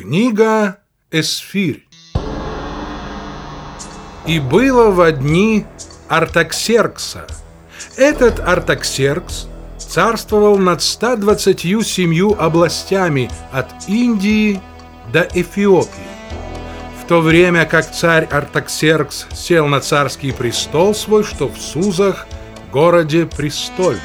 Книга Эсфирь И было в дни Артаксеркса. Этот Артаксеркс царствовал над 127 областями от Индии до Эфиопии. В то время как царь Артаксеркс сел на царский престол свой, что в Сузах, городе престольном.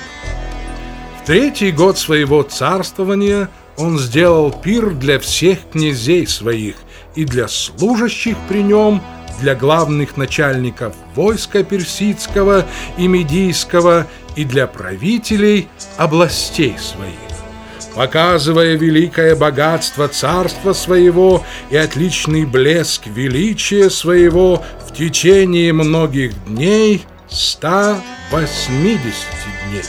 В третий год своего царствования – он сделал пир для всех князей своих и для служащих при нем, для главных начальников войска персидского и медийского и для правителей областей своих показывая великое богатство царства своего и отличный блеск величия своего в течение многих дней, 180 дней.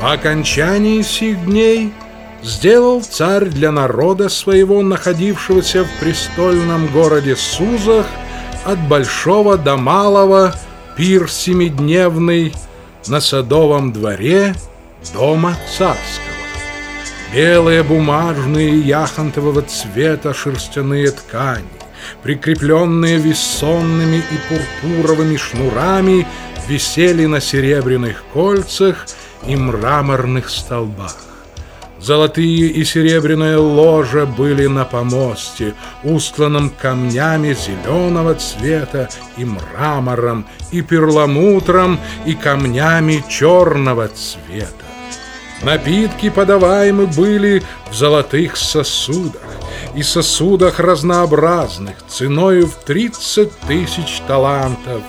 По окончании сих дней – сделал царь для народа своего, находившегося в престольном городе Сузах, от большого до малого пир семидневный на садовом дворе дома царского. Белые бумажные яхонтового цвета шерстяные ткани, прикрепленные вессонными и пурпуровыми шнурами, висели на серебряных кольцах и мраморных столбах. Золотые и серебряные ложа были на помосте, устланном камнями зеленого цвета и мрамором, и перламутром, и камнями черного цвета. Напитки подаваемы были в золотых сосудах, и сосудах разнообразных, ценою в тридцать тысяч талантов,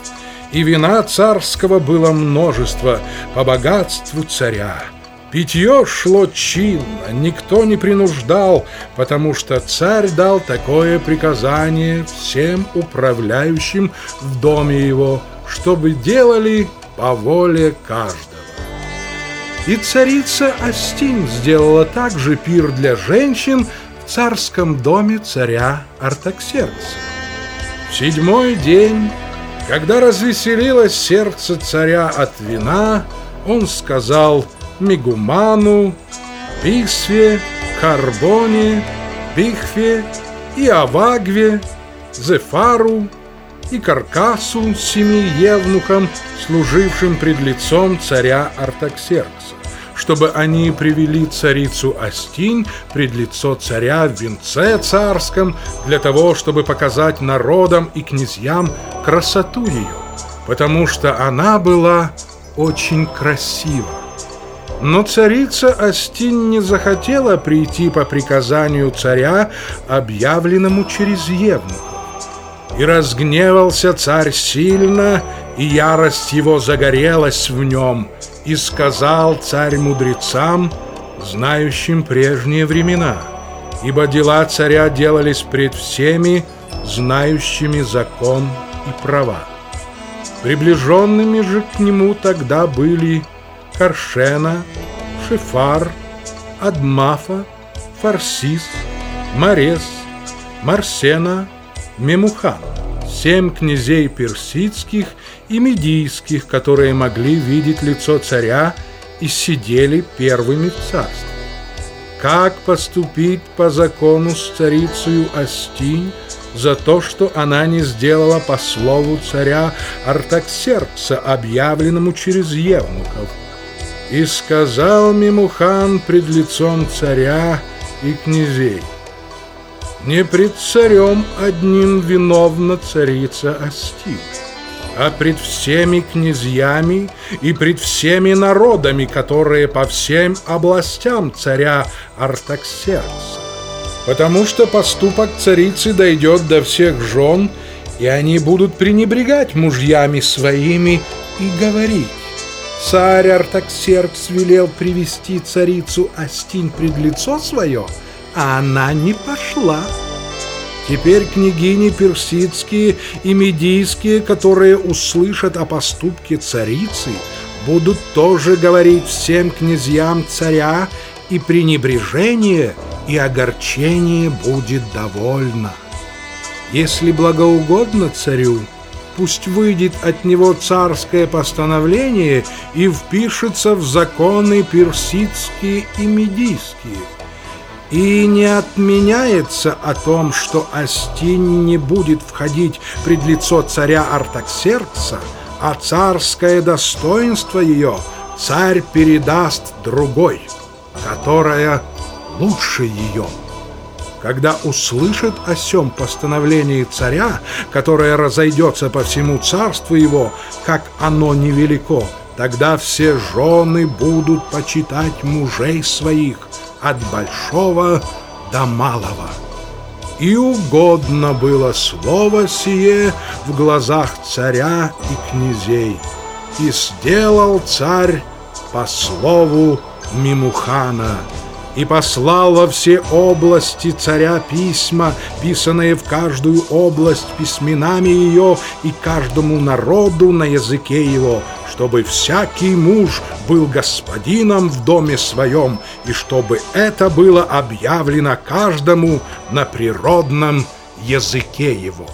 и вина царского было множество по богатству царя. Питье шло чинно, никто не принуждал, потому что царь дал такое приказание всем управляющим в доме его, чтобы делали по воле каждого. И царица Астинь сделала также пир для женщин в царском доме царя Артаксеркса. В седьмой день, когда развеселилось сердце царя от вина, он сказал – Мигуману, Бисве, Карбоне, Бихве и Авагве, Зефару и Каркасу семи евнухам, служившим пред лицом царя Артаксеркса, чтобы они привели царицу Астинь пред лицо царя в венце царском, для того, чтобы показать народам и князьям красоту ее, потому что она была очень красива. Но царица Астин не захотела прийти по приказанию царя, объявленному через Евнуха. И разгневался царь сильно, и ярость его загорелась в нем, и сказал царь мудрецам, знающим прежние времена, ибо дела царя делались пред всеми, знающими закон и права. Приближенными же к нему тогда были Каршена, Шифар, Адмафа, Фарсис, Марес, Марсена, Мемухан. Семь князей персидских и медийских, которые могли видеть лицо царя и сидели первыми в царстве. Как поступить по закону с царицею Астинь за то, что она не сделала по слову царя Артаксеркса, объявленному через евнухов – и сказал Мимухан пред лицом царя и князей, Не пред царем одним виновна царица Асти, а пред всеми князьями и пред всеми народами, которые по всем областям царя Артаксеркса. Потому что поступок царицы дойдет до всех жен, и они будут пренебрегать мужьями своими и говорить, Царь Артаксеркс велел привести царицу Астинь пред лицо свое, а она не пошла. Теперь княгини персидские и медийские, которые услышат о поступке царицы, будут тоже говорить всем князьям царя, и пренебрежение и огорчение будет довольно. Если благоугодно царю, пусть выйдет от него царское постановление и впишется в законы персидские и медийские. И не отменяется о том, что Астинь не будет входить пред лицо царя Артаксеркса, а царское достоинство ее царь передаст другой, которая лучше ее. Когда услышит о сем постановлении царя, которое разойдется по всему царству его, как оно невелико, тогда все жены будут почитать мужей своих от большого до малого. И угодно было слово сие в глазах царя и князей. И сделал царь по слову Мимухана и послал во все области царя письма, писанные в каждую область письменами ее и каждому народу на языке его, чтобы всякий муж был господином в доме своем, и чтобы это было объявлено каждому на природном языке его.